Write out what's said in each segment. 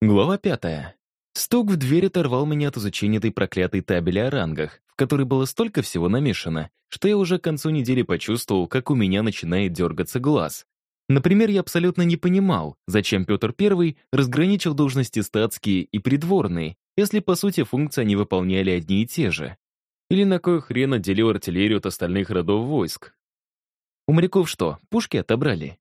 Глава пятая. Стук в дверь оторвал меня от изучения этой проклятой табели о рангах, в которой было столько всего намешано, что я уже к концу недели почувствовал, как у меня начинает дергаться глаз. Например, я абсолютно не понимал, зачем Петр I разграничил должности статские и придворные, если, по сути, функции они выполняли одни и те же. Или на кой хрен отделил артиллерию от остальных родов войск? У моряков что, пушки отобрали?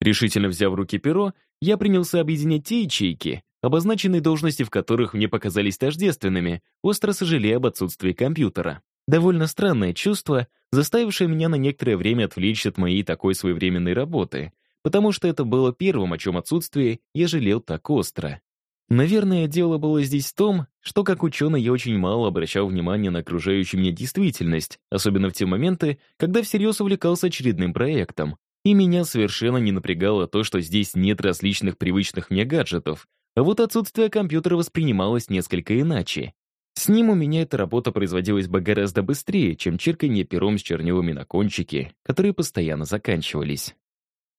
Решительно взяв в руки перо, я принялся объединять те ячейки, обозначенные должности в которых мне показались тождественными, остро сожалея об отсутствии компьютера. Довольно странное чувство, заставившее меня на некоторое время отвлечься от моей такой своевременной работы, потому что это было первым, о чем отсутствие я жалел так остро. Наверное, дело было здесь в том, что как ученый я очень мало обращал внимание на окружающую меня действительность, особенно в те моменты, когда всерьез увлекался очередным проектом. И меня совершенно не напрягало то, что здесь нет различных привычных мне гаджетов, а вот отсутствие компьютера воспринималось несколько иначе. С ним у меня эта работа производилась бы гораздо быстрее, чем чирканье пером с чернилами на кончике, которые постоянно заканчивались.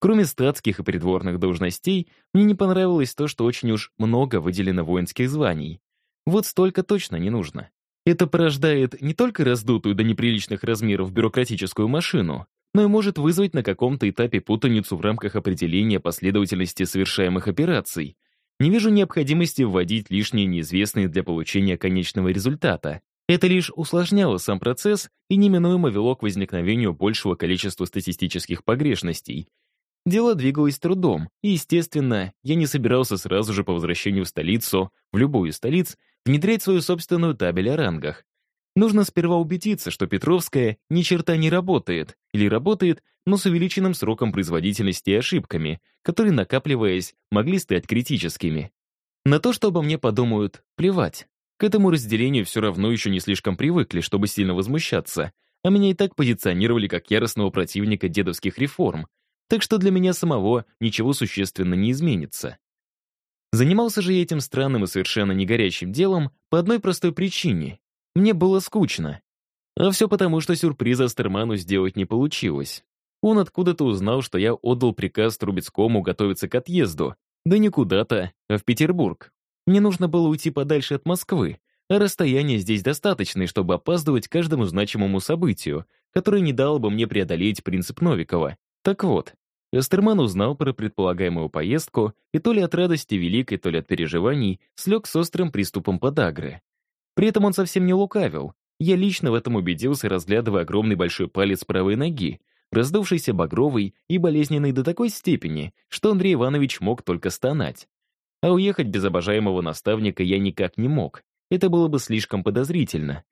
Кроме статских и придворных должностей, мне не понравилось то, что очень уж много выделено воинских званий. Вот столько точно не нужно. Это порождает не только раздутую до неприличных размеров бюрократическую машину, но и может вызвать на каком-то этапе путаницу в рамках определения последовательности совершаемых операций. Не вижу необходимости вводить лишние неизвестные для получения конечного результата. Это лишь усложняло сам процесс и неминуемо вело к возникновению большего количества статистических погрешностей, Дело двигалось трудом, и, естественно, я не собирался сразу же по возвращению в столицу, в любую из столиц, внедрять свою собственную табель о рангах. Нужно сперва убедиться, что Петровская ни черта не работает, или работает, но с увеличенным сроком производительности и ошибками, которые, накапливаясь, могли стать критическими. На то, что обо мне подумают, плевать. К этому разделению все равно еще не слишком привыкли, чтобы сильно возмущаться, а меня и так позиционировали как яростного противника дедовских реформ, так что для меня самого ничего существенно не изменится. Занимался же я этим странным и совершенно не горящим делом по одной простой причине. Мне было скучно. А все потому, что сюрприза Стерману сделать не получилось. Он откуда-то узнал, что я отдал приказ Трубецкому готовиться к отъезду. Да не куда-то, а в Петербург. Мне нужно было уйти подальше от Москвы, а расстояние здесь достаточное, чтобы опаздывать каждому значимому событию, которое не дало бы мне преодолеть принцип Новикова. Так вот, Эстерман узнал про предполагаемую поездку и то ли от радости великой, то ли от переживаний слег с острым приступом подагры. При этом он совсем не лукавил. Я лично в этом убедился, разглядывая огромный большой палец правой ноги, раздувшийся багровый и болезненный до такой степени, что Андрей Иванович мог только стонать. А уехать без обожаемого наставника я никак не мог. Это было бы слишком подозрительно.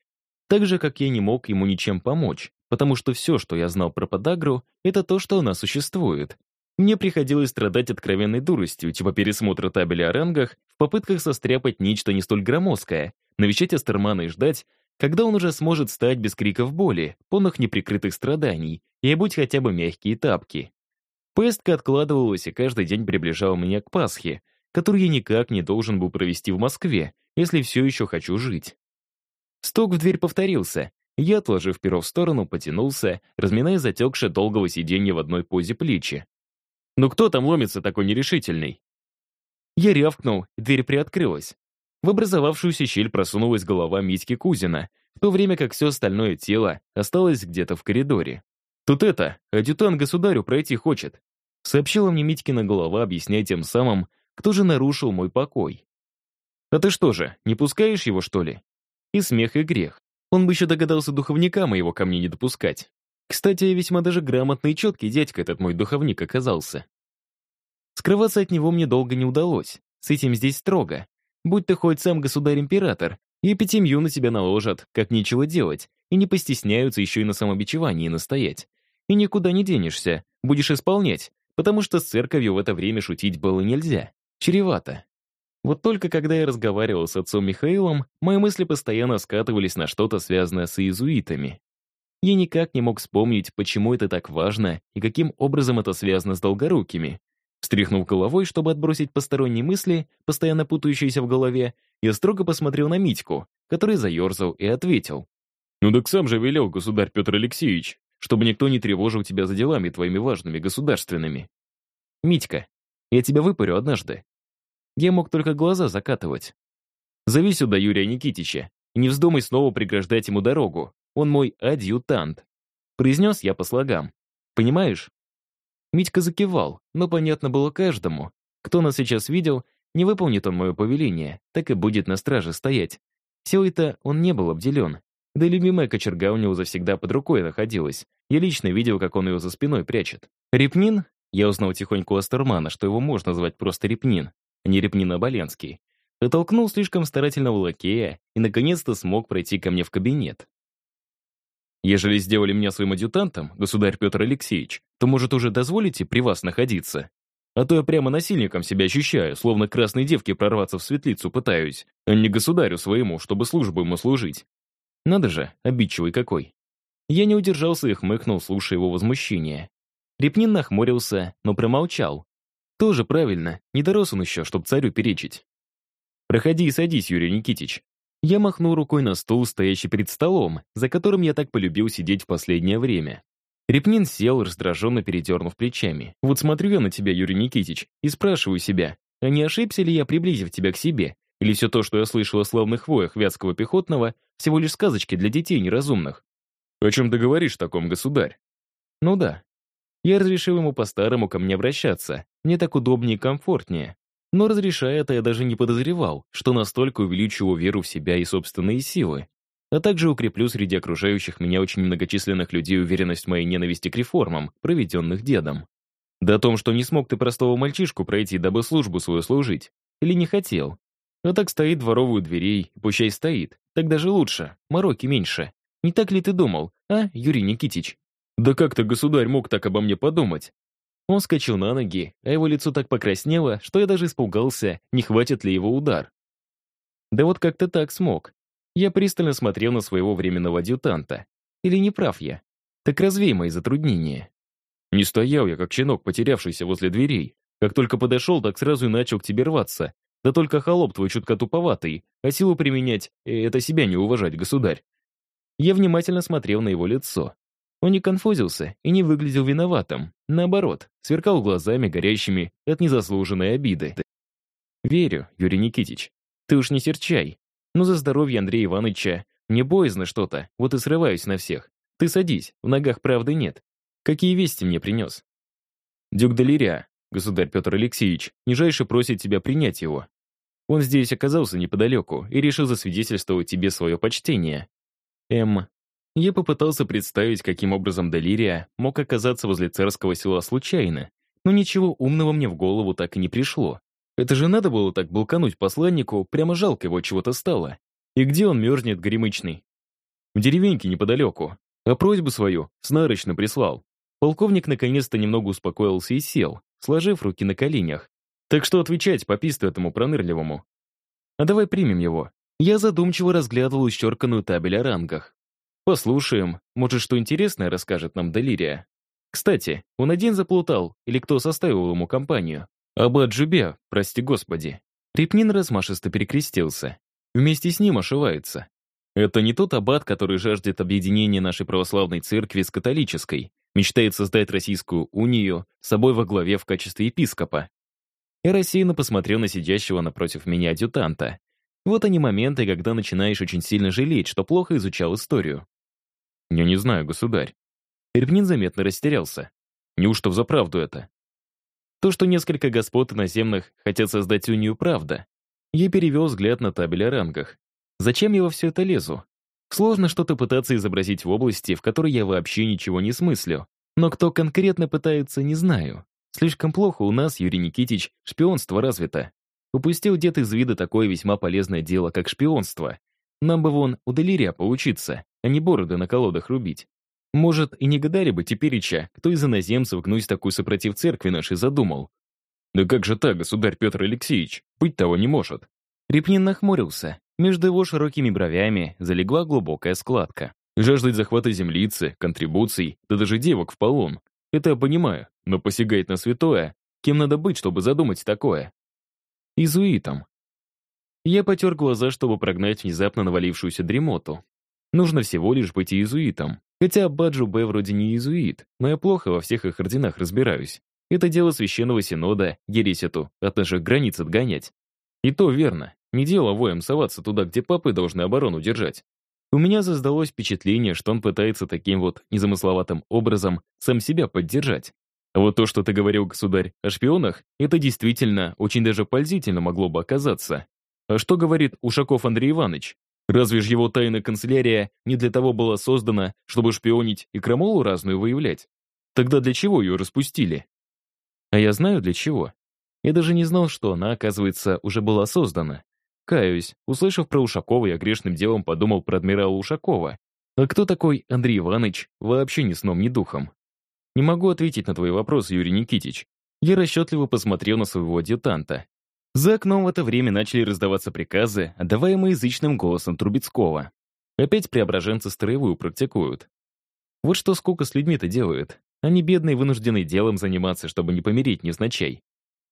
Так же, как я не мог ему ничем помочь, потому что все, что я знал про подагру, это то, что она существует. Мне приходилось страдать откровенной дуростью, типа пересмотра табели о рангах, в попытках состряпать нечто не столь громоздкое, навещать Астермана и ждать, когда он уже сможет стать без криков боли, полных неприкрытых страданий, и будь хотя бы мягкие тапки. Поездка откладывалась и каждый день приближала меня к Пасхе, которую я никак не должен был провести в Москве, если все еще хочу жить. Стук в дверь повторился, я, отложив перо в сторону, потянулся, разминая затекшее долгого сиденья в одной позе плечи. «Ну кто там ломится такой нерешительный?» Я рявкнул, дверь приоткрылась. В образовавшуюся щель просунулась голова Митьки Кузина, в то время как все остальное тело осталось где-то в коридоре. «Тут это, адъютант государю пройти хочет», сообщила мне Митькина голова, объясняя тем самым, кто же нарушил мой покой. «А ты что же, не пускаешь его, что ли?» И смех, и грех. Он бы еще догадался духовника моего ко мне не допускать. Кстати, весьма даже грамотный и четкий дядька этот мой духовник оказался. Скрываться от него мне долго не удалось. С этим здесь строго. Будь ты хоть сам государь-император, и эпитемью на тебя наложат, как нечего делать, и не постесняются еще и на самобичевании настоять. И никуда не денешься, будешь исполнять, потому что с церковью в это время шутить было нельзя. Чревато. Вот только когда я разговаривал с отцом Михаилом, мои мысли постоянно скатывались на что-то связанное с иезуитами. Я никак не мог вспомнить, почему это так важно и каким образом это связано с долгорукими. Встряхнув головой, чтобы отбросить посторонние мысли, постоянно путающиеся в голове, я строго посмотрел на Митьку, который заерзал и ответил. «Ну так сам же велел, государь Петр Алексеевич, чтобы никто не тревожил тебя за делами твоими важными, государственными. Митька, я тебя выпарю однажды. я мог только глаза закатывать. «Зови сюда Юрия Никитича, и не вздумай снова преграждать ему дорогу. Он мой адъютант», — произнес я по слогам. «Понимаешь?» Митька закивал, но понятно было каждому. Кто нас сейчас видел, не выполнит он мое повеление, так и будет на страже стоять. Силой-то он не был обделен. Да и любимая кочерга у него завсегда под рукой находилась. Я лично видел, как он ее за спиной прячет. Репнин? Я узнал тихонько у Астермана, что его можно звать просто Репнин, а не Репнин Оболенский. Оттолкнул слишком старательного лакея и, наконец-то, смог пройти ко мне в кабинет. Ежели сделали меня своим адъютантом, государь Петр Алексеевич, то, может, уже дозволите при вас находиться? А то я прямо насильником себя ощущаю, словно красной девке прорваться в светлицу пытаюсь, а не государю своему, чтобы службу ему служить. Надо же, обидчивый какой. Я не удержался и хмыкнул, слушая его возмущение. Репнин нахмурился, но промолчал. Тоже правильно, не дорос он еще, чтоб царю перечить. «Проходи и садись, Юрий Никитич». Я махнул рукой на стул, стоящий перед столом, за которым я так полюбил сидеть в последнее время. Репнин сел, раздраженно передернув плечами. «Вот смотрю я на тебя, Юрий Никитич, и спрашиваю себя, а не ошибся ли я, приблизив тебя к себе? Или все то, что я слышал о славных воях Вятского пехотного, всего лишь сказочки для детей неразумных?» «О чем ты говоришь, таком государь?» «Ну да. Я разрешил ему по-старому ко мне обращаться. Мне так удобнее и комфортнее. Но разрешая это, я даже не подозревал, что настолько увеличу его веру в себя и собственные силы. А также укреплю среди окружающих меня очень многочисленных людей уверенность в моей ненависти к реформам, проведенных дедом. Да о том, что не смог ты простого мальчишку пройти, дабы службу свою служить. Или не хотел. А так стоит дворовую дверей, пущай стоит. Так даже лучше, мороки меньше. Не так ли ты думал, а, Юрий Никитич? Да как ты, государь, мог так обо мне подумать? Он скачал на ноги, а его лицо так покраснело, что я даже испугался, не хватит ли его удар. Да вот как-то так смог. Я пристально смотрел на своего временного адъютанта. Или не прав я? Так развей мои затруднения. Не стоял я, как щенок, потерявшийся возле дверей. Как только подошел, так сразу и начал к тебе рваться. Да только холоп твой чутка туповатый, а силу применять — это себя не уважать, государь. Я внимательно смотрел на его лицо. Он не конфузился и не выглядел виноватым. Наоборот, сверкал глазами, горящими от незаслуженной обиды. «Верю, Юрий Никитич. Ты уж не серчай. Но за здоровье Андрея Ивановича мне боязно что-то, вот и срываюсь на всех. Ты садись, в ногах правды нет. Какие вести мне принес?» «Дюк Делиря, государь Петр Алексеевич, нижайше просит тебя принять его. Он здесь оказался неподалеку и решил засвидетельствовать тебе свое почтение. М. Я попытался представить, каким образом Делирия мог оказаться возле царского села случайно, но ничего умного мне в голову так и не пришло. Это же надо было так булкануть посланнику, прямо жалко его чего-то стало. И где он мерзнет, гремычный? В деревеньке неподалеку. А просьбу свою снарочно прислал. Полковник наконец-то немного успокоился и сел, сложив руки на коленях. Так что отвечать пописту этому пронырливому? А давай примем его. Я задумчиво разглядывал исчерканную табель о рангах. Послушаем, может, что интересное расскажет нам Делирия. Кстати, он один заплутал, или кто составил ему компанию? Аббат Джубе, прости господи. Репнин размашисто перекрестился. Вместе с ним ошивается. Это не тот аббат, который жаждет объединения нашей православной церкви с католической, мечтает создать Российскую унию собой во главе в качестве епископа. Я рассеянно посмотрел на сидящего напротив меня адъютанта. Вот они моменты, когда начинаешь очень сильно жалеть, что плохо изучал историю. «Я не знаю, государь». Ирпнин заметно растерялся. «Неужто взаправду это?» То, что несколько господ иноземных хотят создать унию, правда. Я перевел взгляд на табель о рангах. Зачем я во все это лезу? Сложно что-то пытаться изобразить в области, в которой я вообще ничего не смыслю. Но кто конкретно пытается, не знаю. Слишком плохо у нас, Юрий Никитич, шпионство развито. Упустил дед из вида такое весьма полезное дело, как шпионство. Нам бы вон у Делирия поучиться, а не бороды на колодах рубить. Может, и не гадали бы тепереча, кто из иноземцев гнуть такой сопротив церкви нашей задумал. Да как же так, государь Петр Алексеевич? Быть того не может. Репнин нахмурился. Между его широкими бровями залегла глубокая складка. Жаждать захвата землицы, контрибуций, да даже девок в полон. Это я понимаю, но посягает на святое. Кем надо быть, чтобы задумать такое? Изуитом. Я потер глаза, чтобы прогнать внезапно навалившуюся дремоту. Нужно всего лишь быть иезуитом. Хотя Баджу Б вроде не иезуит, но я плохо во всех их орденах разбираюсь. Это дело священного синода, ересь эту, от наших границ отгонять. И то верно. Не дело воем соваться туда, где папы должны оборону держать. У меня создалось впечатление, что он пытается таким вот незамысловатым образом сам себя поддержать. Вот то, что ты говорил, государь, о шпионах, это действительно очень даже пользительно могло бы оказаться. А что говорит Ушаков Андрей Иванович? Разве ж его тайная канцелярия не для того была создана, чтобы шпионить и крамолу разную выявлять? Тогда для чего ее распустили? А я знаю для чего. Я даже не знал, что она, оказывается, уже была создана. Каюсь, услышав про Ушакова, я грешным делом подумал про адмирала Ушакова. А кто такой Андрей Иванович, вообще ни сном, ни духом. Не могу ответить на твой вопрос, Юрий Никитич. Я расчетливо посмотрел на своего адъютанта. За окном в это время начали раздаваться приказы, отдаваемые язычным голосом Трубецкого. Опять преображенцы строевую практикуют. Вот что сколько с людьми-то делают. Они бедные вынуждены делом заниматься, чтобы не помереть невзначай.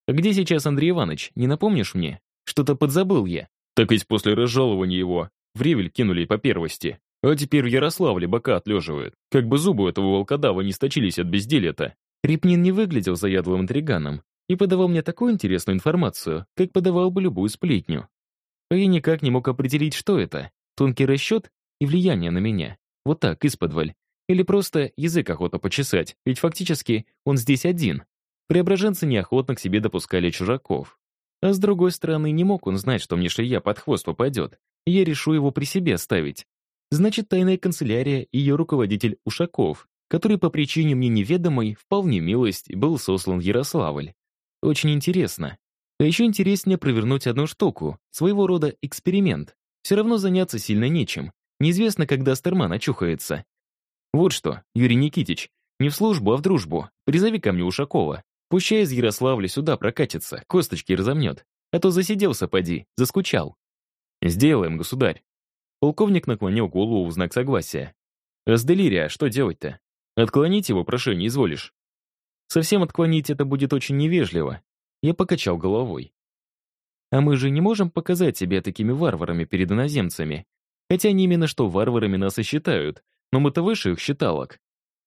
А где сейчас Андрей Иванович, не напомнишь мне? Что-то подзабыл я. Так ведь после разжалования его в Ревель кинули по первости. А теперь в Ярославле бока отлеживают. Как бы зубы этого волкодава не сточились от безделия-то. Репнин не выглядел заядлым интриганом и подавал мне такую интересную информацию, как подавал бы любую сплетню. А я никак не мог определить, что это. Тонкий расчет и влияние на меня. Вот так, исподволь. Или просто язык охота почесать, ведь фактически он здесь один. Преображенцы неохотно к себе допускали чужаков. А с другой стороны, не мог он знать, что мне шея под хвост попадет, я решу его при себе оставить. Значит, тайная канцелярия и ее руководитель Ушаков, который по причине мне неведомой, вполне милость, был сослан в Ярославль. Очень интересно. А еще интереснее провернуть одну штуку, своего рода эксперимент. Все равно заняться сильно нечем. Неизвестно, когда Стерман очухается. Вот что, Юрий Никитич, не в службу, а в дружбу. Призови ко мне Ушакова. Пущай из Ярославля сюда прокатится, косточки разомнет. А то засиделся, поди, заскучал. Сделаем, государь. Полковник наклонил голову в знак согласия. «С Делирия что делать-то? Отклонить его прошение изволишь?» «Совсем отклонить это будет очень невежливо». Я покачал головой. «А мы же не можем показать себя такими варварами перед иноземцами. Хотя они именно что варварами нас и считают, но мы-то выше их считалок.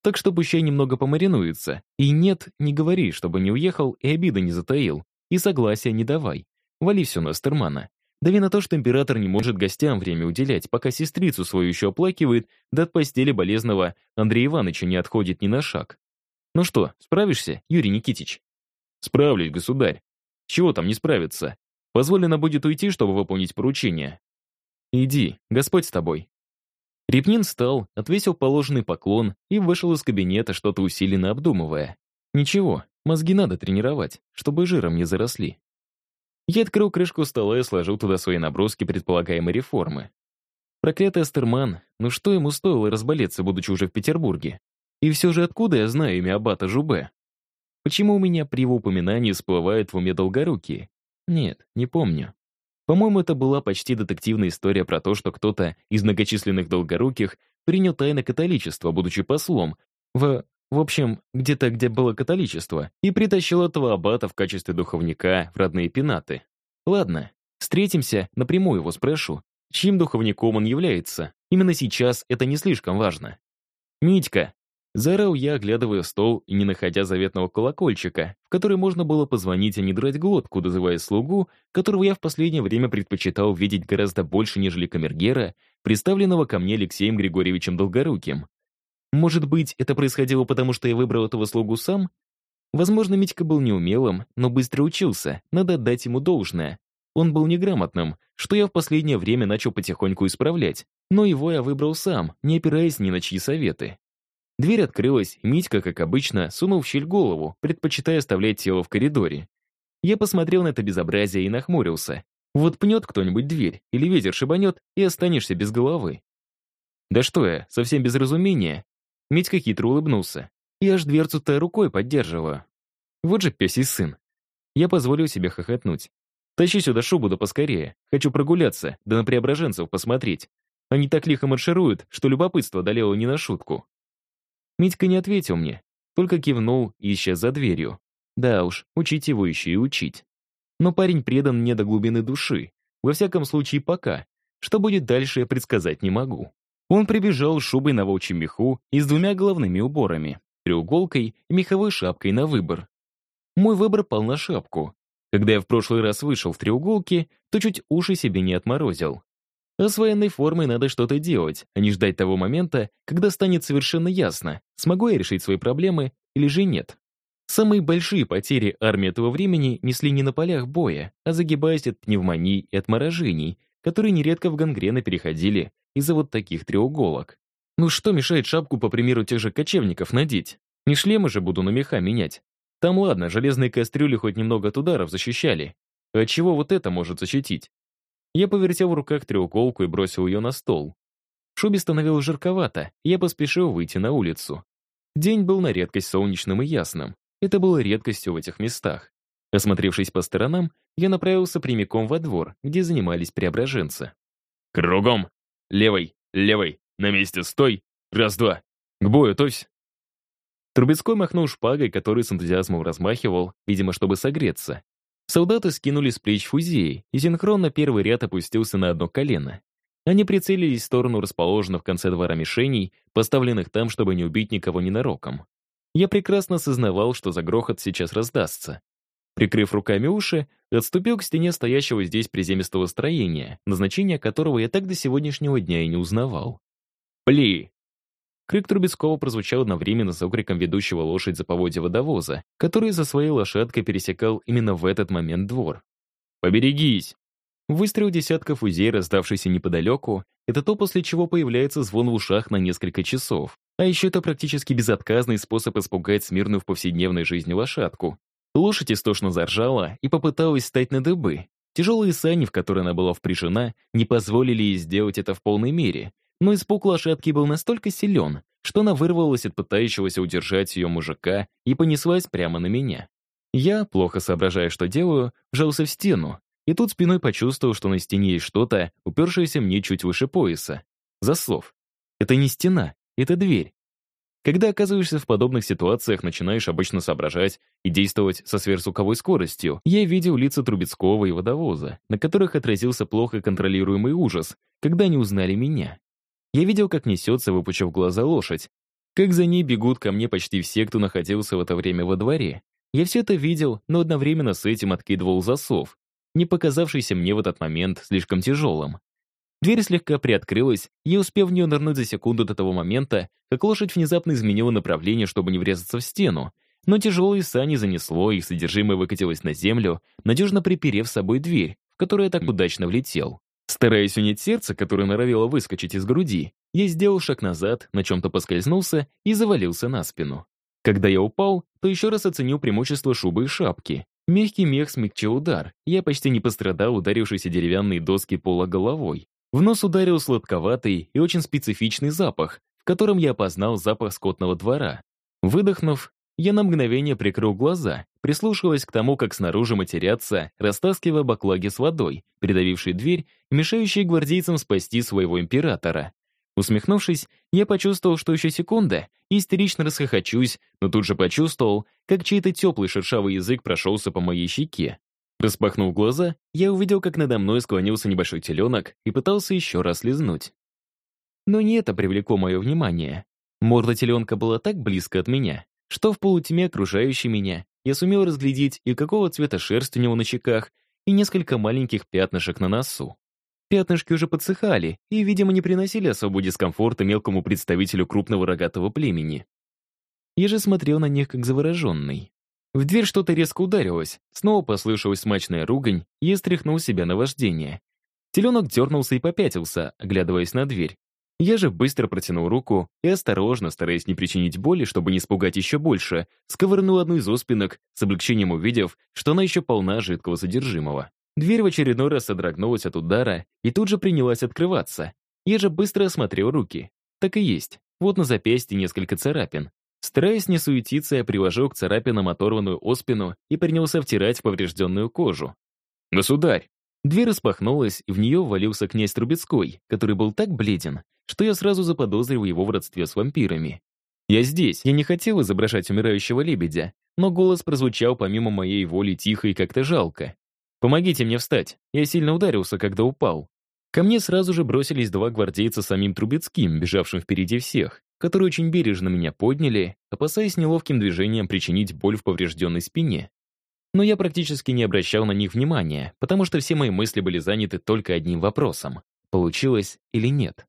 Так что пущай немного помаринуется. И нет, не говори, чтобы не уехал и обиды не затаил. И согласия не давай. Вали все на Стермана. Дави на то, что император не может гостям время уделять, пока сестрицу свою еще оплакивает, да от постели болезного Андрея Ивановича не отходит ни на шаг. Ну что, справишься, Юрий Никитич? Справлюсь, государь. Чего там не справиться? Позволено будет уйти, чтобы выполнить поручение. Иди, Господь с тобой. Репнин встал, отвесил положенный поклон и вышел из кабинета, что-то усиленно обдумывая. Ничего, мозги надо тренировать, чтобы жиром не заросли. Я открыл крышку стола и сложил туда свои наброски предполагаемой реформы. Проклятый Астерман, ну что ему стоило разболеться, будучи уже в Петербурге? И все же откуда я знаю имя аббата Жубе? Почему у меня при его упоминании всплывает в уме долгорукие? Нет, не помню. По-моему, это была почти детективная история про то, что кто-то из многочисленных долгоруких принял тайно католичество, будучи послом, в в общем, где-то, где было католичество, и притащил этого аббата в качестве духовника в родные пенаты. Ладно, встретимся, напрямую его спрошу, чьим духовником он является. Именно сейчас это не слишком важно. «Митька!» Заорал я, оглядывая стол и не находя заветного колокольчика, в который можно было позвонить, а не драть глотку, дозывая слугу, которого я в последнее время предпочитал видеть гораздо больше, нежели камергера, представленного ко мне Алексеем Григорьевичем Долгоруким. Может быть, это происходило потому, что я выбрал этого слугу сам? Возможно, Митька был неумелым, но быстро учился, надо отдать ему должное. Он был неграмотным, что я в последнее время начал потихоньку исправлять, но его я выбрал сам, не опираясь ни на чьи советы. Дверь открылась, и Митька, как обычно, сунул в щель голову, предпочитая оставлять тело в коридоре. Я посмотрел на это безобразие и нахмурился. Вот пнет кто-нибудь дверь, или ветер шибанет, и останешься без головы. Да что я, совсем без разумения, Митька хитро улыбнулся. Я аж дверцу-то рукой поддерживаю. Вот же пёсий сын. Я позволил себе хохотнуть. Тащи сюда шубу да поскорее. Хочу прогуляться, да на преображенцев посмотреть. Они так лихо маршируют, что любопытство одолело не на шутку. Митька не ответил мне, только кивнул и исчез за дверью. Да уж, учить его еще и учить. Но парень предан мне до глубины души. Во всяком случае, пока. Что будет дальше, я предсказать не могу. Он прибежал с шубой на волчьем меху и с двумя головными уборами, треуголкой и меховой шапкой на выбор. Мой выбор пал на шапку. Когда я в прошлый раз вышел в треуголке, то чуть уши себе не отморозил. А с военной формой надо что-то делать, а не ждать того момента, когда станет совершенно ясно, смогу я решить свои проблемы или же нет. Самые большие потери армии этого времени несли не на полях боя, а загибаясь от пневмоний и отморожений, которые нередко в гангрены переходили из-за вот таких треуголок. Ну что мешает шапку, по примеру тех же кочевников, надеть? Не шлемы же буду на меха менять. Там ладно, железные кастрюли хоть немного от ударов защищали. А чего вот это может защитить? Я повертел в руках треуголку и бросил ее на стол. В шубе становилось жарковато, я поспешил выйти на улицу. День был на редкость солнечным и ясным. Это было редкостью в этих местах. Осмотревшись по сторонам, я направился прямиком во двор, где занимались преображенцы. «Кругом! Левой, левой, на месте стой! Раз-два! К бою, тось!» Трубецкой махнул шпагой, который с энтузиазмом размахивал, видимо, чтобы согреться. Солдаты скинули с плеч фузеи, и синхронно первый ряд опустился на одно колено. Они прицелились в сторону расположенных в конце двора мишеней, поставленных там, чтобы не убить никого ненароком. Я прекрасно осознавал, что за грохот сейчас раздастся. Прикрыв руками уши, отступил к стене стоящего здесь приземистого строения, назначение которого я так до сегодняшнего дня и не узнавал. «Пли!» Крик Трубецкого прозвучал одновременно с окриком ведущего лошадь за поводья водовоза, который за своей лошадкой пересекал именно в этот момент двор. «Поберегись!» Выстрел десятков узей, раздавшийся неподалеку, это то, после чего появляется звон в ушах на несколько часов. А еще это практически безотказный способ испугать смирную в повседневной жизни лошадку. Лошадь истошно заржала и попыталась встать на дыбы. Тяжелые сани, в которые она была впряжена, не позволили ей сделать это в полной мере, но испуг лошадки был настолько силен, что она вырвалась от пытающегося удержать ее мужика и понеслась прямо на меня. Я, плохо соображая, что делаю, вжался в стену, и тут спиной почувствовал, что на стене есть что-то, упершееся мне чуть выше пояса. Заслов. Это не стена, это дверь. Когда оказываешься в подобных ситуациях, начинаешь обычно соображать и действовать со сверхзвуковой скоростью. Я видел лица Трубецкого и водовоза, на которых отразился плохо контролируемый ужас, когда они узнали меня. Я видел, как несется, выпучив глаза лошадь, как за ней бегут ко мне почти все, кто находился в это время во дворе. Я все это видел, но одновременно с этим откидывал засов, не показавшийся мне в этот момент слишком тяжелым. Дверь слегка приоткрылась, и я успел в нее нырнуть за секунду до того момента, как лошадь внезапно изменила направление, чтобы не врезаться в стену. Но тяжелые сани занесло, их содержимое выкатилось на землю, надежно приперев с собой дверь, в которую я так удачно влетел. Стараясь унять сердце, которое норовило выскочить из груди, я сделал шаг назад, на чем-то поскользнулся и завалился на спину. Когда я упал, то еще раз оценил преимущество шубы и шапки. Мягкий мех смягчил удар, я почти не пострадал, ударившийся деревянные доски пола головой. В нос ударил сладковатый и очень специфичный запах, в котором я опознал запах скотного двора. Выдохнув, я на мгновение прикрыл глаза, прислушиваясь к тому, как снаружи матерятся, растаскивая баклаги с водой, придавившей дверь и мешающие гвардейцам спасти своего императора. Усмехнувшись, я почувствовал, что еще секунда, и истерично расхохочусь, но тут же почувствовал, как чей-то теплый шершавый язык прошелся по моей щеке. Распахнув глаза, я увидел, как надо мной склонился небольшой теленок и пытался еще раз лизнуть. Но не это привлекло мое внимание. Морда теленка была так близко от меня, что в полутьме окружающей меня я сумел разглядеть и какого цвета шерсть у него на щеках, и несколько маленьких пятнышек на носу. Пятнышки уже подсыхали и, видимо, не приносили особого дискомфорта мелкому представителю крупного рогатого племени. Я же смотрел на них как завороженный. В дверь что-то резко ударилось, снова послышалась смачная ругань, и я стряхнул себя на вождение. Теленок дернулся и попятился, оглядываясь на дверь, я же быстро протянул руку и осторожно, стараясь не причинить боли, чтобы не испугать еще больше, сковырнул одну из оспинок, с облегчением увидев, что она еще полна жидкого содержимого. Дверь в очередной раз содрогнулась от удара и тут же принялась открываться. Я же быстро осмотрел руки. Так и есть. Вот на запястье несколько царапин. Стараясь не суетиться, я приложил к царапинам оторванную оспину и принялся втирать поврежденную кожу. «Государь!» Дверь распахнулась, и в нее ввалился князь Трубецкой, который был так бледен, что я сразу заподозрил его в родстве с вампирами. «Я здесь, я не хотел изображать умирающего лебедя, но голос прозвучал помимо моей воли тихо и как-то жалко. «Помогите мне встать, я сильно ударился, когда упал». Ко мне сразу же бросились два гвардейца самим Трубецким, бежавшим впереди всех, которые очень бережно меня подняли, опасаясь неловким движением причинить боль в поврежденной спине. Но я практически не обращал на них внимания, потому что все мои мысли были заняты только одним вопросом — получилось или нет.